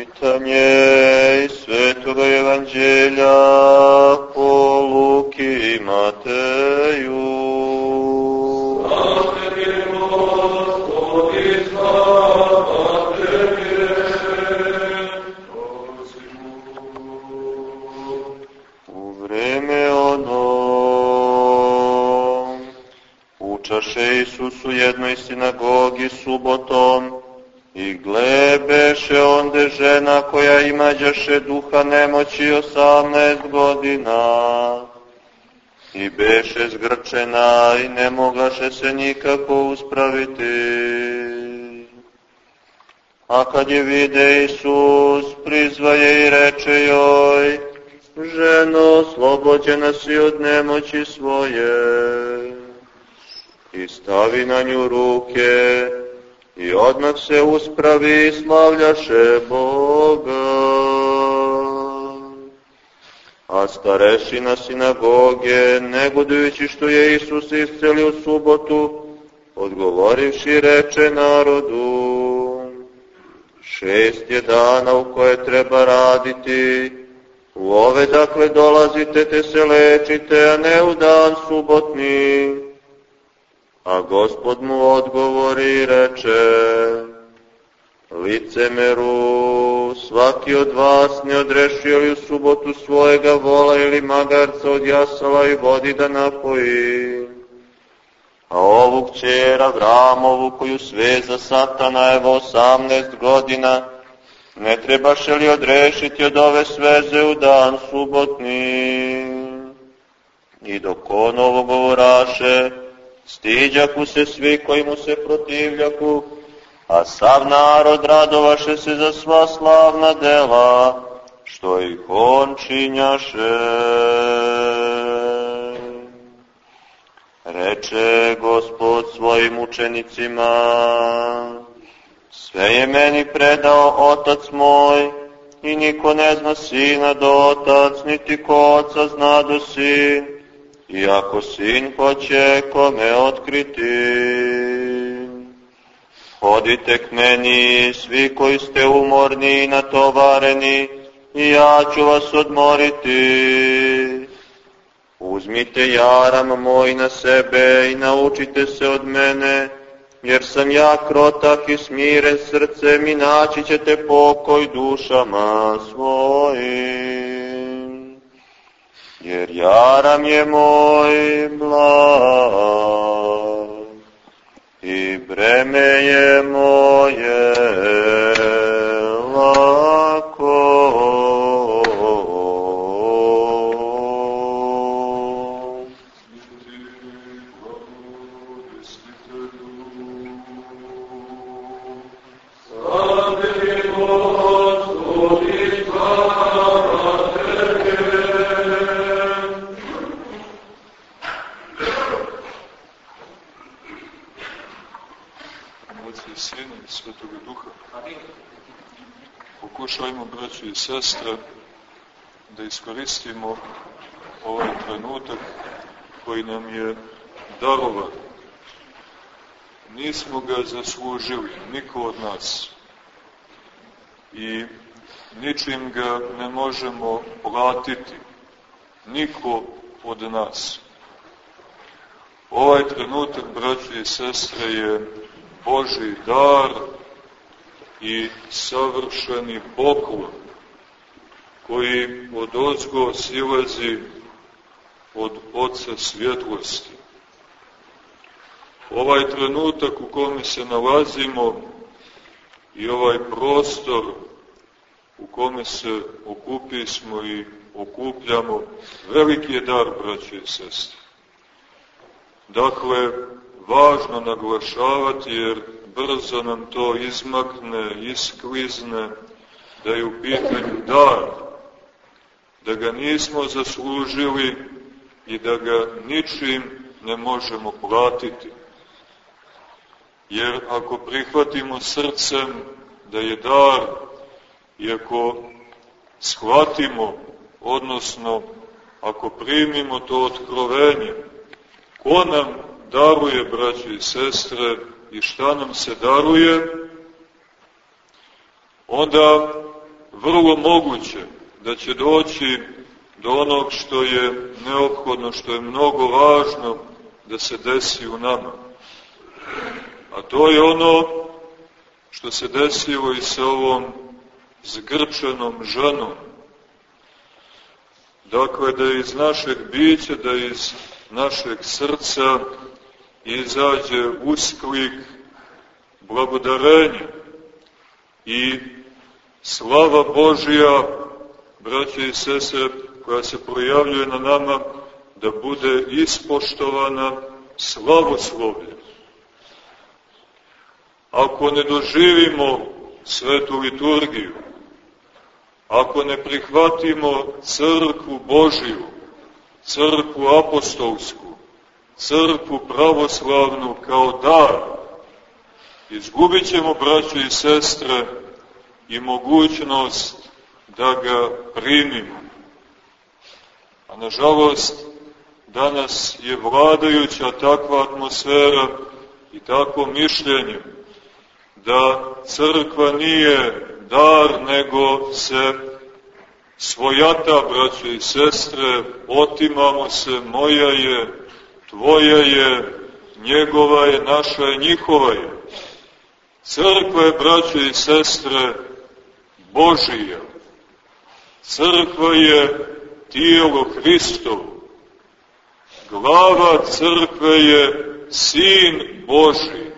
Čitanje duha nemoći osamnaest godina i beše zgrčena i ne moglaše se nikako uspraviti. A kad je vide Isus, prizvaje i reče joj, ženo, slobođena si od nemoći svoje. I stavi na nju ruke, i odmah se uspravi i slavljaše Boga. A starešina sinagoge, negodujući što je Isus iscelio subotu, odgovorivši reče narodu, šest je dana u koje treba raditi, u ove dakle dolazite te se lečite, a ne u dan subotni. A gospod mu odgovori reče, licemeru, svaki od vas ne odrešio li u subotu svojega vola ili magarca od jasala i vodi da napoji. A ovu kćera Vramovu koju sveza satana evo osamnest godina, ne trebaše li odrešiti od ove sveze u dan subotni? I dok on ovo govoraše, stiđaku se svi koji mu se protivljaku, a sav narod radovaše se za sva slavna dela, što ih on činjaše. Reče gospod svojim učenicima, sve je meni predao otac moj, i niko ne zna sina do otac, niti ko oca zna do sin, i ako sin hoće kome otkriti. Hodite k meni, svi koji ste umorni i natovareni, i ja ću vas odmoriti. Uzmite jaram moj na sebe i naučite se od mene, jer sam ja krotak i smiren srcem i naći ćete pokoj dušama svojim. Jer jaram je moj blag i breme je moje lako. Slava tebi, Gospodi, slava tebi. Otca i Sina i Svetoga Duha. Pokušajmo, braći i sestre, da iskoristimo ovaj trenutak koji nam je darovan. Nismo ga zaslužili, niko od nas. I ničim ga ne možemo platiti, niko od nas. Ovaj trenutak, braći i sestre, je Boži dar i savršeni poklon koji od ozgo silazi od Otca svjetlosti. Ovaj trenutak u kome se nalazimo i ovaj prostor u kome se okupismo i okupljamo, veliki je dar, braće i sestre. Dakle, važno naglašavati jer brzo nam to izmakne, isklizne, da je u pitanju dar, da ga nismo zaslužili i da ga ničim ne možemo platiti. Jer ako prihvatimo srcem da je dar, i ako shvatimo, odnosno ako primimo to otkrovenje, ko nam daruje, braće i sestre, i šta nam se daruje, onda vrlo moguće da će doći do onog što je neophodno, što je mnogo važno da se desi u nama. A to je ono što se desilo i sa ovom zgrčenom ženom. Dakle, da iz našeg bića, da iz našeg srca izađe usklik blagodarenja i slava Božija, braće i sese, koja se projavljuje na nama, da bude ispoštovana slavoslovlje. Ako ne doživimo svetu liturgiju, ako ne prihvatimo crkvu Božiju, crkvu apostolsku, crkvu pravoslavnu kao dar, izgubit ćemo, braće i sestre, i mogućnost da ga primimo. A nažalost, danas je vladajuća takva atmosfera i takvo mišljenje da crkva nije dar, nego se svojata, braće i sestre, otimamo se, moja je, tvoja je, njegova je, naša je, njihova je. Crkva je, braće i sestre, Božija. Crkva je tijelo Hristovo. Glava crkve je Sin Boži,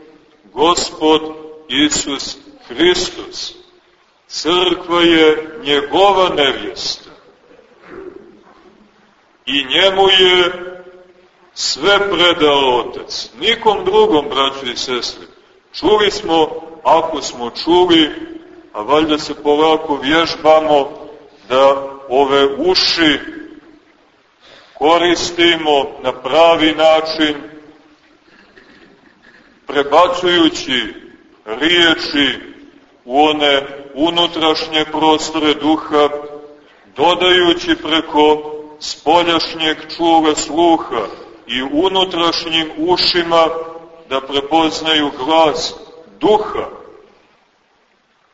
Gospod Isus Hristos. Crkva je njegova nevjesta. I njemu je sve predao Otac. Nikom drugom, braći i sestri. Čuli smo, ako smo čuli, a valjda se polako vježbamo da ove uši koristimo na pravi način, prebacujući riječi u one unutrašnje prostore duha, dodajući preko spoljašnjeg čula sluha i unutrašnjim ušima da prepoznaju glas duha,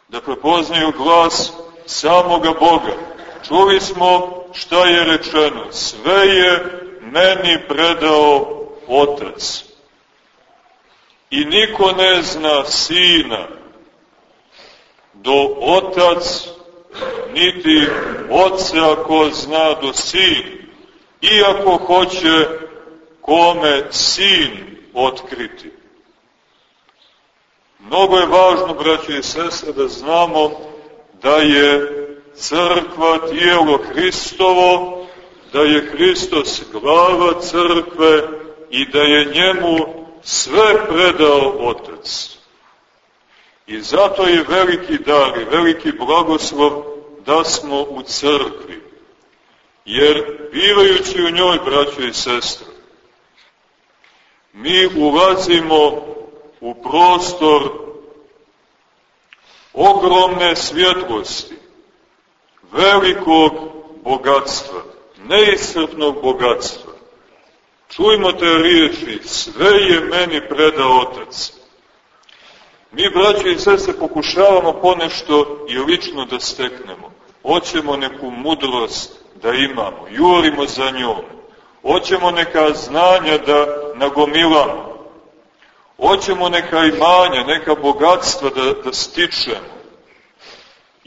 da prepoznaju glas samoga Boga. Čuli smo šta je rečeno, sve je meni predao Otac. I niko ne zna Sina, do Otac, niti Oca ko zna do Sin, iako hoće kome Sin otkriti. Mnogo je važno, braće i sestre, da znamo da je crkva tijelo Hristovo, da je Hristos glava crkve i da je njemu sve predao Otac. I zato je veliki dar i veliki blagoslov da smo u crkvi. Jer bivajući u njoj, braćo i sestre, mi ulazimo u prostor ogromne svjetlosti, velikog bogatstva, neiscrpnog bogatstva. Čujmo te riječi, sve je meni predao Otac. Mi, braće i sese, pokušavamo ponešto i lično da steknemo. Hoćemo neku mudrost da imamo, jurimo za njom. Hoćemo neka znanja da nagomilamo. Hoćemo neka imanja, neka bogatstva da, da stičemo.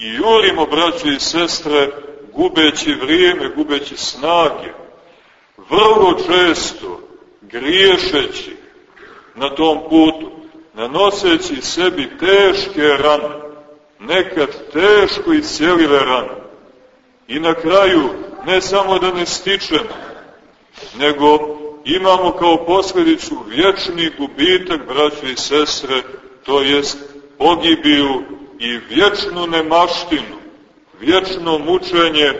I jurimo, braće i sestre, gubeći vrijeme, gubeći snage. Vrlo često, griješeći na tom putu, nanoseći sebi teške rane, nekad teško i cijelive rane. I na kraju, ne samo da ne stičemo, nego imamo kao posledicu vječni gubitak, braće i sestre, to jest pogibiju i vječnu nemaštinu, vječno mučenje,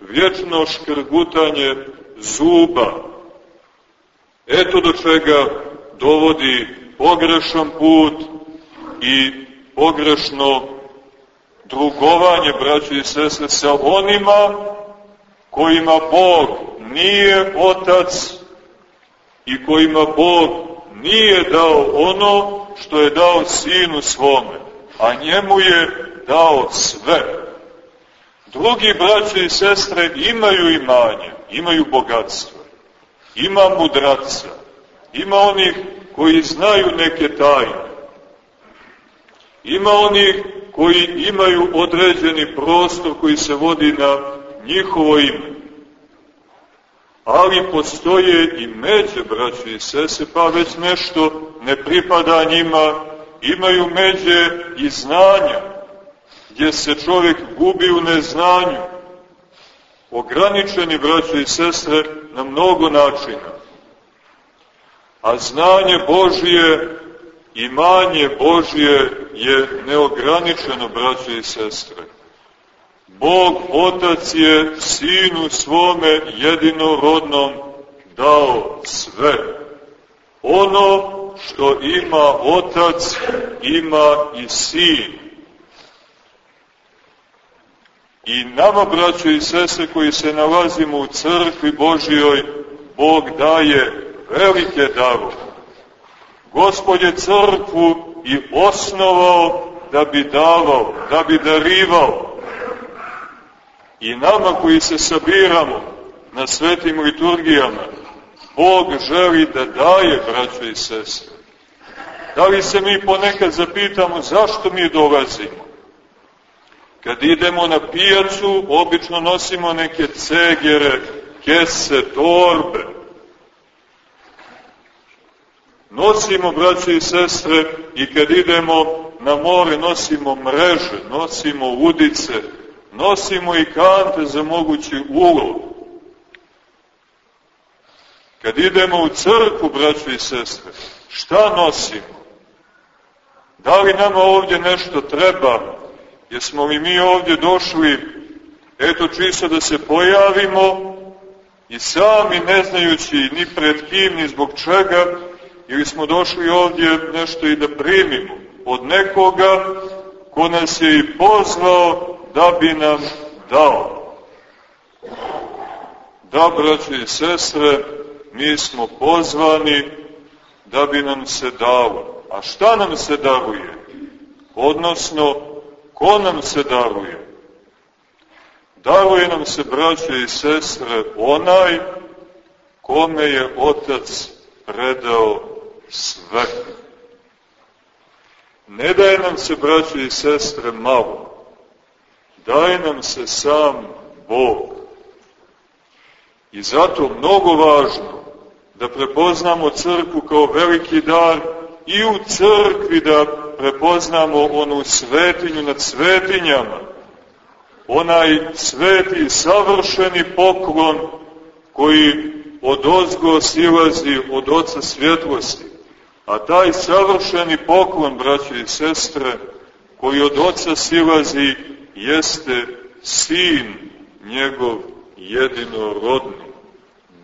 vječno škrgutanje zuba. Eto do čega dovodi pogrešan put i pogrešno drugovanje, braći i sestre, sa onima kojima Bog nije otac i kojima Bog nije dao ono što je dao sinu svome, a njemu je dao sve. Drugi braće i sestre imaju imanje, imaju bogatstvo, ima mudraca, ima onih koji znaju neke tajne, ima onih koji imaju određeni prostor koji se vodi na njihovo ime. Ali postoje i međe, braće i sese, pa već nešto ne pripada njima, imaju međe i znanja, gdje se čovjek gubi u neznanju. Ograničeni, braće i sestre, na mnogo načina. A znanje Božije, imanje Božije je neograničeno, braće i sestre. Bog Otac je Sinu svome jedinorodnom dao sve. Ono što ima Otac, ima i Sin. I nama, braćo i sese, koji se nalazimo u crkvi Božijoj, Bog daje velike darove. Gospod je crkvu i osnovao da bi davao, da bi darivao. I nama koji se sabiramo na svetim liturgijama, Bog želi da daje, braćo i sestre. Da li se mi ponekad zapitamo zašto mi dolazimo? Kad idemo na pijacu, obično nosimo neke cegere, kese, torbe. Nosimo, braće i sestre, i kad idemo na more, nosimo mreže, nosimo udice, nosimo i kante za mogući ulov. Kad idemo u crku, braće i sestre, šta nosimo? Da li nama ovdje nešto treba Jesmo li mi ovdje došli, eto čisto da se pojavimo i sami ne znajući ni pred kim, ni zbog čega, ili smo došli ovdje nešto i da primimo od nekoga ko nas je i pozvao da bi nam dao. Da, braće i sestre, mi smo pozvani da bi nam se dalo. A šta nam se daruje? Odnosno, Ko nam se daruje? Daruje nam se, braće i sestre, onaj kome je Otac predao sve. Ne daje nam se, braće i sestre, malo. Daje nam se sam Bog. I zato mnogo važno da prepoznamo crkvu kao veliki dar i u crkvi da prepoznamo onu svetinju nad svetinjama, onaj sveti savršeni poklon koji od ozgo silazi od oca svjetlosti. A taj savršeni poklon, braće i sestre, koji od oca silazi, jeste sin njegov jedinorodni,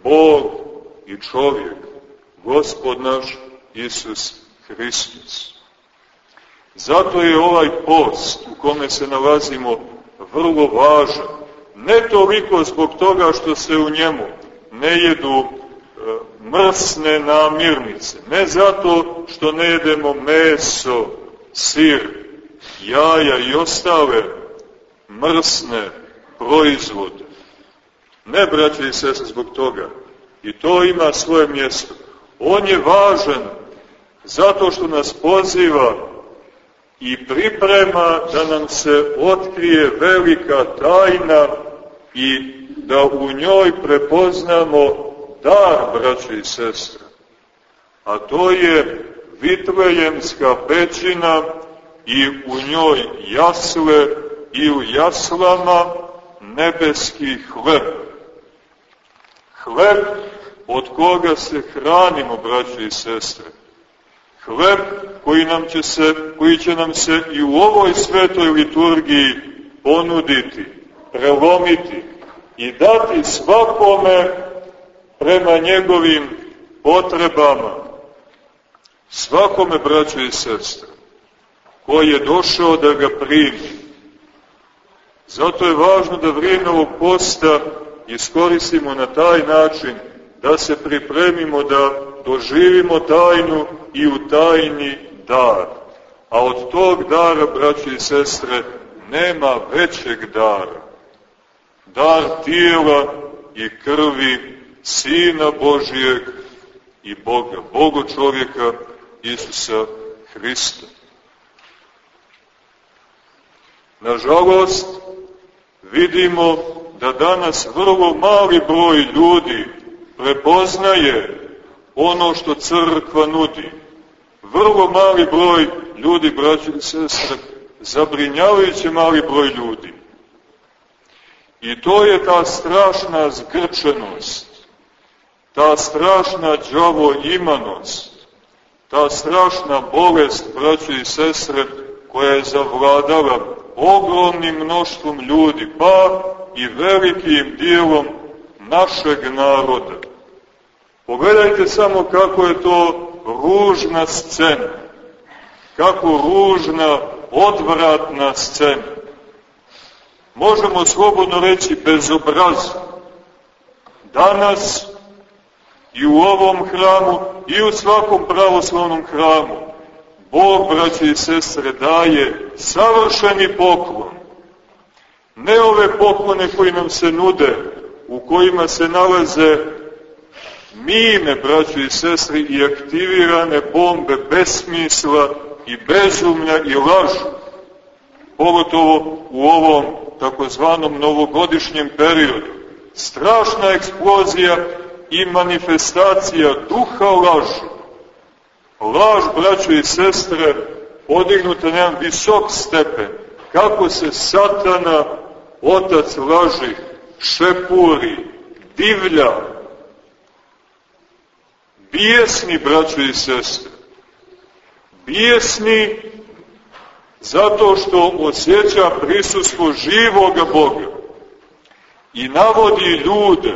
Bog i čovjek, gospod naš Isus Hristos. Zato je ovaj post u kome se nalazimo vrlo važan. Ne toliko zbog toga što se u njemu ne jedu e, mrsne namirnice, ne zato što ne jedemo meso, sir, jaja i ostale mrsne proizvode. Ne, braće i sese, zbog toga. I to ima svoje mjesto. On je važan zato što nas poziva i priprema da nam se otkrije velika tajna i da u njoj prepoznamo dar, braće i sestre. A to je Vitlejemska pećina i u njoj jasle i u jaslama nebeski hleb. Hleb od koga se hranimo, braće i sestre hleb koji, nam će se, koji će nam se i u ovoj svetoj liturgiji ponuditi, prelomiti i dati svakome prema njegovim potrebama, svakome, braćo i sestre, koji je došao da ga primi. Zato je važno da vrijeme ovog posta iskoristimo na taj način, da se pripremimo da doživimo tajnu i u tajni dar. A od tog dara, braći i sestre, nema većeg dara. dar tijela i krvi Sina Božijeg i Boga, Bogo čovjeka Isusa Hrista. Nažalost, vidimo da danas vrlo mali broj ljudi prepoznaje ono što crkva nudi. Vrlo mali broj ljudi, braći i sestre, zabrinjavajuće mali broj ljudi. I to je ta strašna zgrčenost, ta strašna džavo imanost, ta strašna bolest, braći i sestre, koja je zavladala ogromnim mnoštvom ljudi, pa i velikim dijelom našeg naroda. Pogledajte samo kako je to ružna scena, kako ružna, odvratna scena. Možemo slobodno reći bezobrazno. Danas i u ovom hramu i u svakom pravoslavnom hramu Bog, braće i sestre, daje savršeni poklon. Ne ove poklone koji nam se nude, u kojima se nalaze mine, braće i sestre, i aktivirane bombe besmisla i bezumlja i lažu. Pogotovo u ovom takozvanom novogodišnjem periodu. Strašna eksplozija i manifestacija duha lažu laž, braćo i sestre, podignuta na jedan visok stepen, kako se satana, otac laži, šepuri, divlja, bijesni, braćo i sestre, bijesni zato što osjeća prisustvo živoga Boga. I navodi ljude,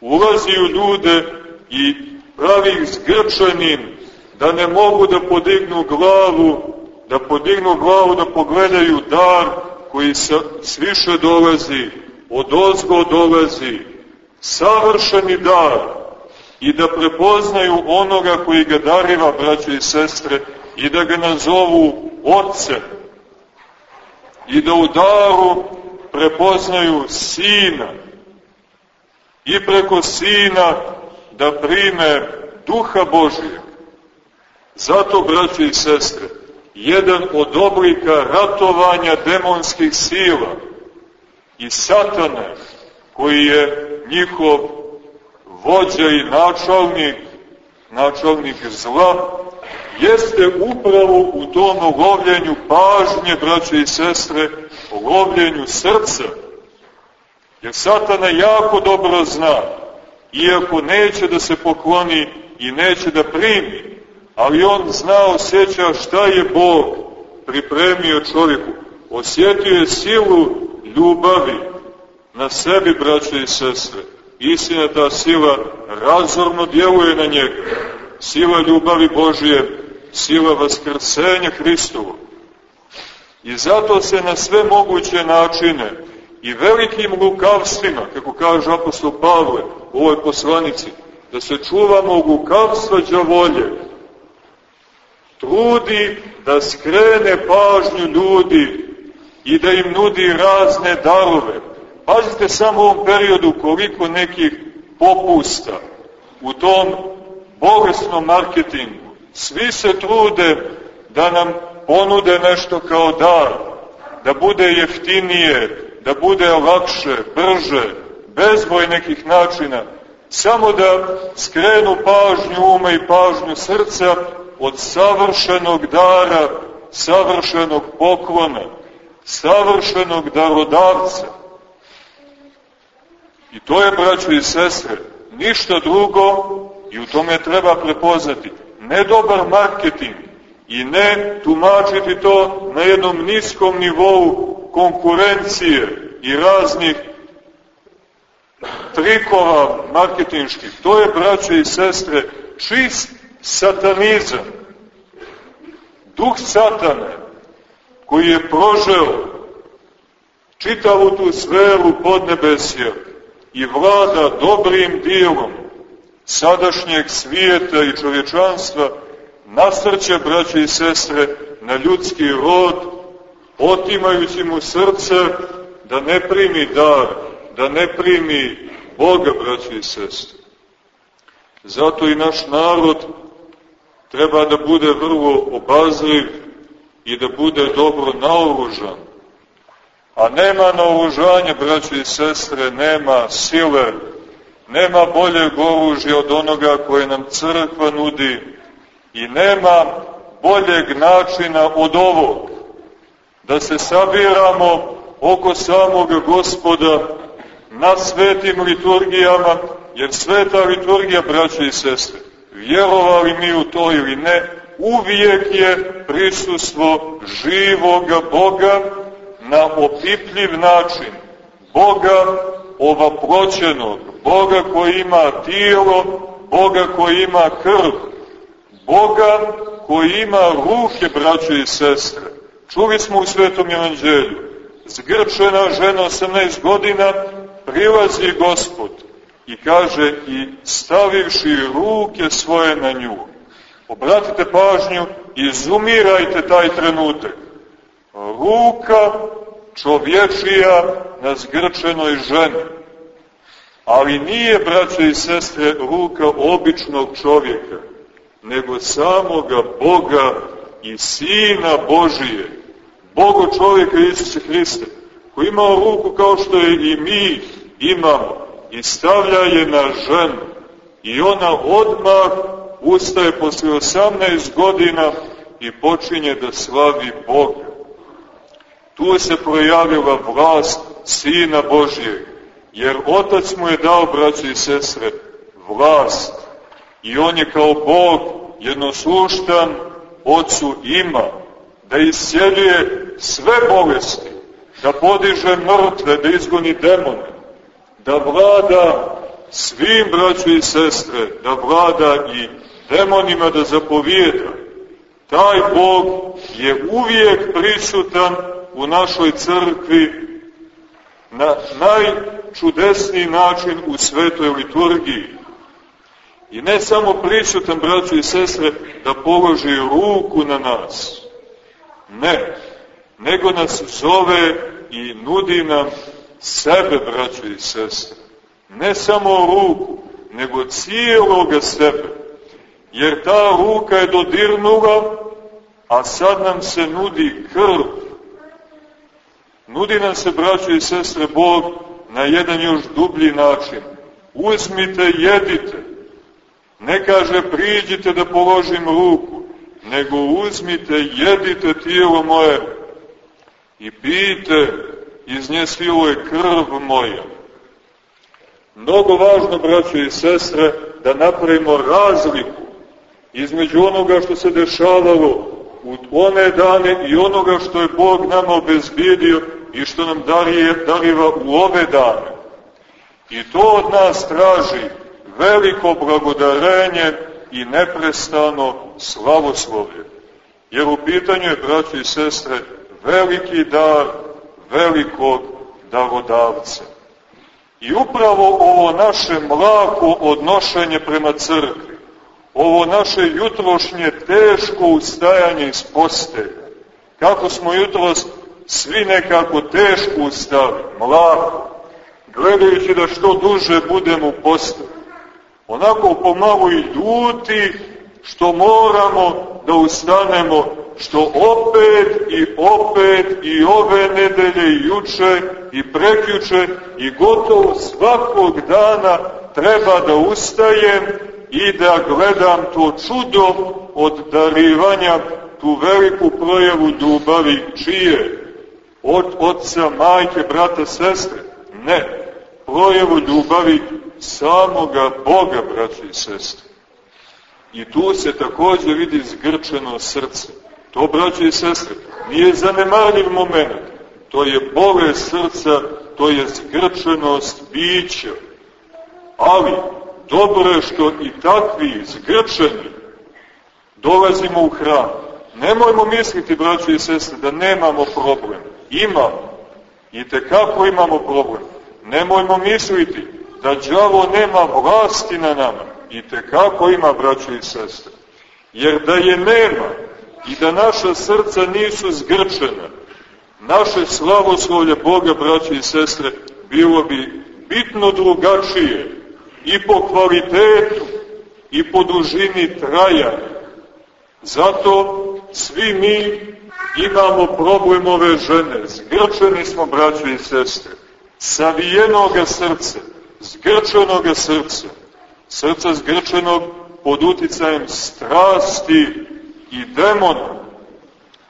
ulazi u ljude i pravi ih zgrčenim, da ne mogu da podignu glavu, da podignu glavu da pogledaju dar koji sviše dolazi, od ozgo dolazi, savršeni dar i da prepoznaju onoga koji ga dariva, braće i sestre, i da ga nazovu Otcem i da u daru prepoznaju Sina. I preko Sina da prime Duha Božijeg Zato, braći i sestre, jedan od oblika ratovanja demonskih sila i satane, koji je njihov vođa i načalnik, načalnik zla, jeste upravo u tom lovljenju pažnje, braće i sestre, lovljenju srca. Jer satana jako dobro zna, iako neće da se pokloni i neće da primi, ali on zna, osjeća šta je Bog pripremio čovjeku. Osjetio je silu ljubavi na sebi, braće i sestre. Istina ta sila razorno djeluje na njega. Sila ljubavi Božije, sila vaskrsenja Hristovo. I zato se na sve moguće načine i velikim lukavstvima, kako kaže apostol Pavle u ovoj poslanici, da se čuvamo lukavstva džavolje, trudi da skrene pažnju ljudi i da im nudi razne darove. Pazite samo u ovom periodu koliko nekih popusta u tom bolesnom marketingu. Svi se trude da nam ponude nešto kao dar, da bude jeftinije, da bude lakše, brže, bezboj nekih načina, samo da skrenu pažnju uma i pažnju srca od savršenog dara, savršenog poklona, savršenog darodavca. I to je, braćo i sestre, ništa drugo i u tome treba prepoznati. Ne dobar marketing i ne tumačiti to na jednom niskom nivou konkurencije i raznih trikova marketinških. To je, braćo i sestre, čist satanizam, duh satane, koji je prožeo čitavu tu sferu podnebesja i vlada dobrim dijelom sadašnjeg svijeta i čovječanstva, nasrće, braće i sestre, na ljudski rod, otimajući mu srce da ne primi dar da ne primi Boga, braći i sestre. Zato i naš narod treba da bude vrlo obazriv i da bude dobro naoružan. A nema naoružanja, braći i sestre, nema sile, nema boljeg oružja od onoga koje nam crkva nudi i nema boljeg načina od ovog, da se sabiramo oko samog gospoda na svetim liturgijama, jer sveta liturgija, braće i sestre, vjerovali mi u to ili ne, uvijek je prisustvo živoga Boga na opipljiv način, Boga ovaproćenog, Boga koji ima tijelo, Boga koji ima krv, Boga koji ima ruke, braće i sestre. Čuli smo u Svetom Evanđelju, zgrčena žena 18 godina, prilazi gospod i kaže i stavivši ruke svoje na nju. Obratite pažnju, izumirajte taj trenutak. Ruka čovječija na zgrčenoj ženi. Ali nije, braće i sestre, ruka običnog čovjeka, nego samoga Boga i Sina Božije, Bogo čovjeka Isusa Hrista, koji ima ruku kao što je i mi imamo, i stavlja je na ženu. I ona odmah ustaje posle 18 godina i počinje da slavi Boga. Tu se projavila vlast Sina Božijeg, jer Otac mu je dao, braće i sestre, vlast. I on je kao Bog jednosluštan Otcu ima, da isceljuje sve bolesti, da podiže mrtve, da izgoni demone, da vlada svim braću i sestre, da vlada i demonima da zapovijeda. Taj Bog je uvijek prisutan u našoj crkvi na najčudesniji način u svetoj liturgiji. I ne samo prisutan, braću i sestre, da položi ruku na nas. Ne, nego nas zove i nudi nam sebe, braćo i sestre. Ne samo ruku, nego cijeloga sebe. Jer ta ruka je dodirnula, a sad nam se nudi krv. Nudi nam se, braćo i sestre, Bog na jedan još dublji način. Uzmite, jedite. Ne kaže priđite da položim ruku, nego uzmite, jedite tijelo moje i pijte iz nje sviluje krv moja. Mnogo važno, braćo i sestre, da napravimo razliku između onoga što se dešavalo u one dane i onoga što je Bog nama obezbijedio i što nam darije, dariva u ove dane. I to od nas traži veliko blagodarenje i neprestano slavoslovlje. Jer u pitanju je, braći i sestre, veliki dar velikog darodavca. I upravo ovo naše mlako odnošenje prema crkvi, ovo naše jutrošnje teško ustajanje iz postelja, kako smo jutros svi nekako teško ustali, mlako, gledajući da što duže budemo u postelju, onako pomalo i ljuti što moramo da ustanemo, što opet i opet i ove nedelje i juče i prekjuče i gotovo svakog dana treba da ustajem i da gledam to čudo od darivanja, tu veliku projavu ljubavi čije? Od oca, majke, brata, sestre? Ne, projavu ljubavi samoga Boga, braći i sestre. I tu se takođe vidi zgrčeno srce. To, braći i sestre, nije zanemarljiv moment. To je bole srca, to je zgrčenost bića. Ali, dobro je što i takvi zgrčeni dolazimo u hram. Nemojmo misliti, braći i sestre, da nemamo problem. Imamo. I tekako imamo problem. Nemojmo misliti da đavo nema vlasti na nama. I tekako ima, braći i sestre. Jer da je nema i da naša srca nisu zgrčena, naše slavoslovlje Boga, braći i sestre, bilo bi bitno drugačije i po kvalitetu i po dužini trajanja. Zato svi mi imamo problem ove žene. Zgrčeni smo, braće i sestre, savijenoga srca, zgrčenoga srca, srca zgrčenog pod uticajem strasti i demona.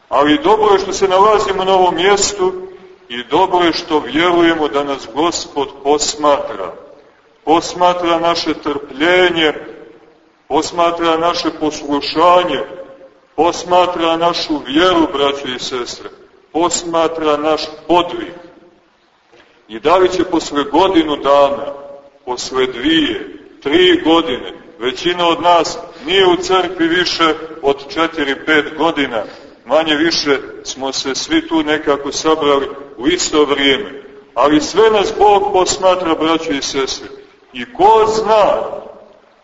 Ali dobro je što se nalazimo na ovom mjestu i dobro je što vjerujemo da nas Gospod posmatra. Posmatra naše trpljenje, posmatra naše poslušanje, posmatra našu vjeru, braće i sestre, posmatra naš podvig. I da li će posle godinu dana, posle dvije, tri godine, većina od nas nije u crkvi više od četiri, pet godina, manje više smo se svi tu nekako sabrali u isto vrijeme. Ali sve nas Bog posmatra, braće i sestre. I ko zna,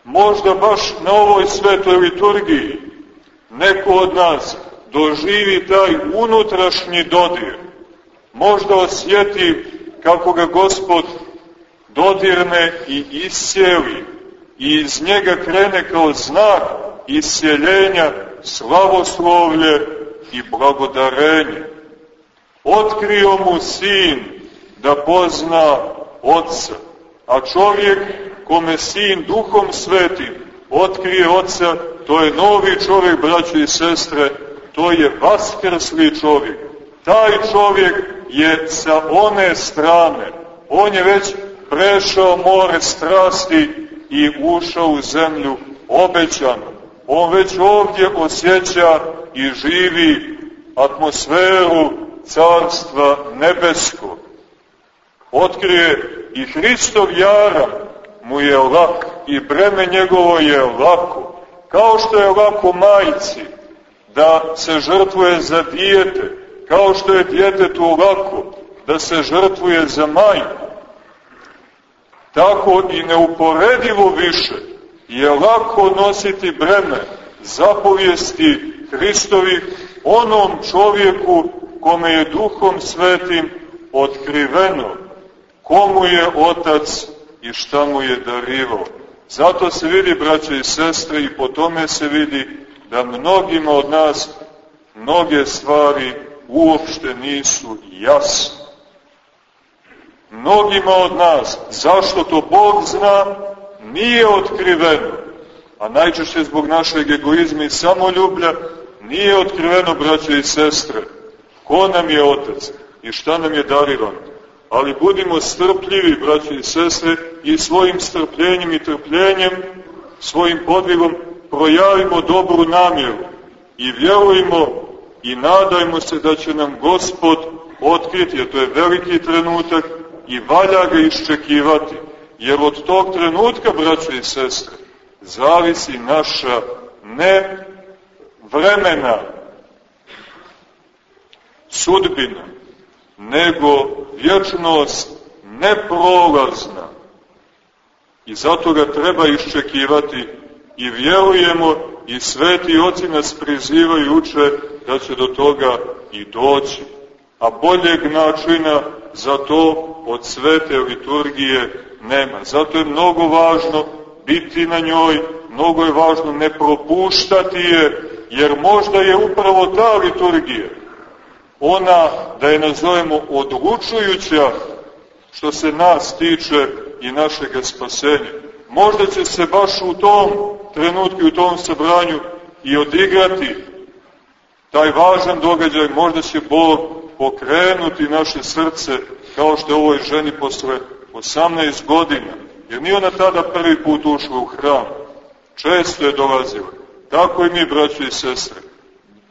možda baš na ovoj svetoj liturgiji, neko od nas doživi taj unutrašnji dodir, možda osjeti kako ga Gospod dodirne i isjeli i iz njega krene kao znak isjeljenja slavoslovlje i blagodarenje. Otkrio mu sin da pozna Otca, a čovjek kome sin duhom svetim otkrije Otca, to je novi čovjek, braći i sestre, to je vaskrsli čovjek. Taj čovjek je sa one strane, on je već prešao more strasti i ušao u zemlju obećanu. On već ovdje osjeća i živi atmosferu carstva nebeskog. Otkrije i Hristov jaram mu je lak i breme njegovo je lako. Kao što je lako majci da se žrtvuje za dijete, kao što je djetetu lako da se žrtvuje za majku, tako i neuporedivo više je lako nositi breme zapovijesti Hristovi onom čovjeku kome je duhom svetim otkriveno komu je otac i šta mu je darivao. Zato se vidi, braće i sestre, i po tome se vidi da mnogima od nas mnoge stvari uopšte nisu jasne. Mnogima od nas, zašto to Bog zna, nije otkriveno, a najčešće zbog našeg egoizma i samoljublja, nije otkriveno, braće i sestre, ko nam je Otac i šta nam je darivan. Ali budimo strpljivi, braće i sestre, i svojim strpljenjem i trpljenjem, svojim podvigom projavimo dobru namjeru i vjerujemo i nadajmo se da će nam Gospod otkriti, a to je veliki trenutak i valja ga iščekivati, jer od tog trenutka, braće i sestre, zavisi naša ne vremena sudbina, nego vječnost neprolazna. I zato ga treba iščekivati i vjerujemo i sveti oci nas prizivaju uče da će do toga i doći. A boljeg načina za to od svete liturgije nema. Zato je mnogo važno biti na njoj, mnogo je važno ne propuštati je, jer možda je upravo ta liturgija, ona, da je nazovemo odlučujuća, što se nas tiče i našeg spasenja. Možda će se baš u tom trenutku u tom sabranju i odigrati taj važan događaj, možda će Bog pokrenuti naše srce kao što je ovoj ženi posle 18 godina, jer nije ona tada prvi put ušla u hram, često je dolazila. Tako i mi, braći i sestre,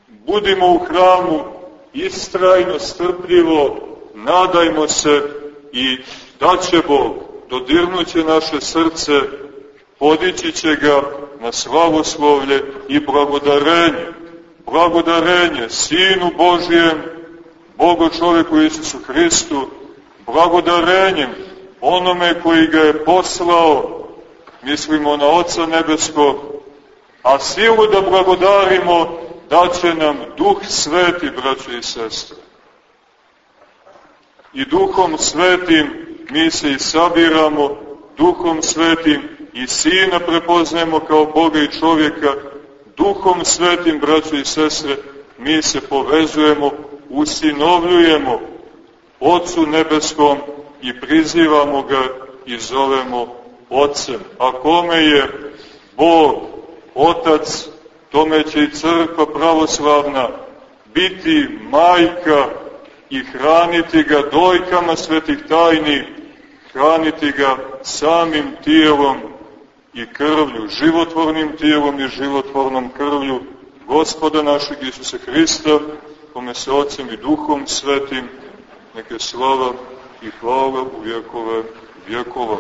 budimo u hramu istrajno, strpljivo, nadajmo se i daće Bog, dodirnuće naše srce, podići će ga na slavoslovlje i blagodarenje. Blagodarenje Sinu Božijem, Bogo čoveku Isusu Hristu, blagodarenjem onome koji ga je poslao, mislimo na Oca Nebeskog, a silu da blagodarimo daće nam Duh Sveti, braće i sestre. I Duhom Svetim mi se i sabiramo duhom svetim i Sina prepoznajemo kao Boga i čovjeka, duhom svetim, braćo i sestre, mi se povezujemo, usinovljujemo Otcu nebeskom i prizivamo ga i zovemo Otcem. A kome je Bog, Otac, tome će i crkva pravoslavna biti majka i hraniti ga dojkama svetih tajni, hraniti ga samim tijelom i krvlju, životvornim tijelom i životvornom krvlju gospoda našeg Isusa Hrista, kome se Otcem i Duhom Svetim neke slava i hvala u vjekove vjekova.